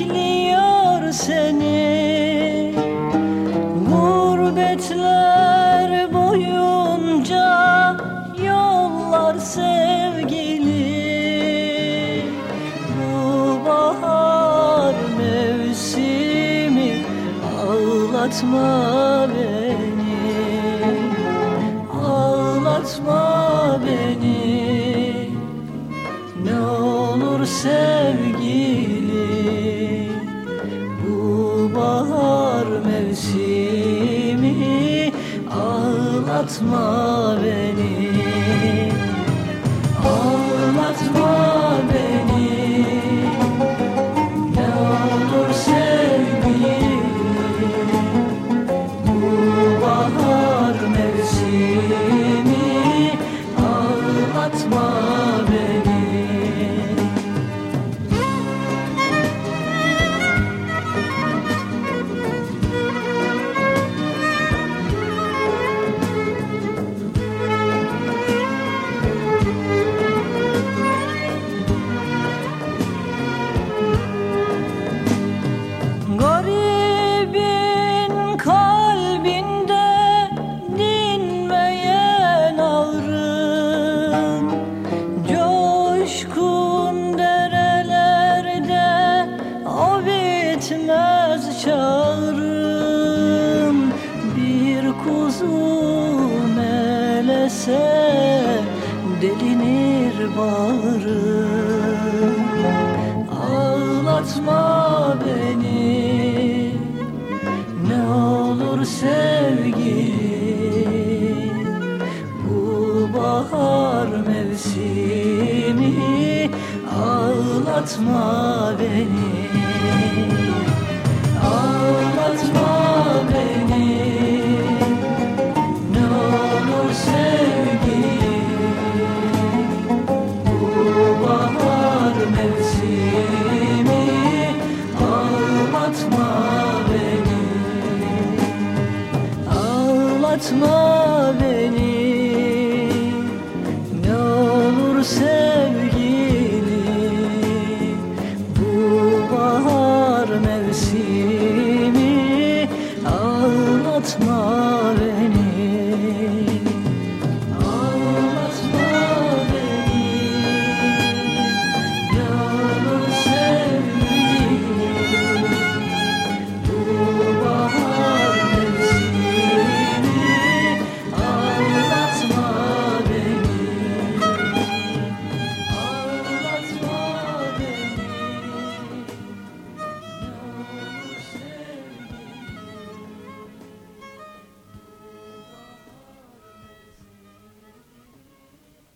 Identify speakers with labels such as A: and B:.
A: bekliyor seni. Gurbetler boyunca yollar sevgili. Bu bahar mevsimi ağlatma beni. Ağlatma beni kuzu melese delinir bağrım Ağlatma beni ne olur sevgili Bu bahar mevsimi Ağlatma beni Aldatma beni. Ne olur sevgini. Bu bahar mevsimi. Aldatma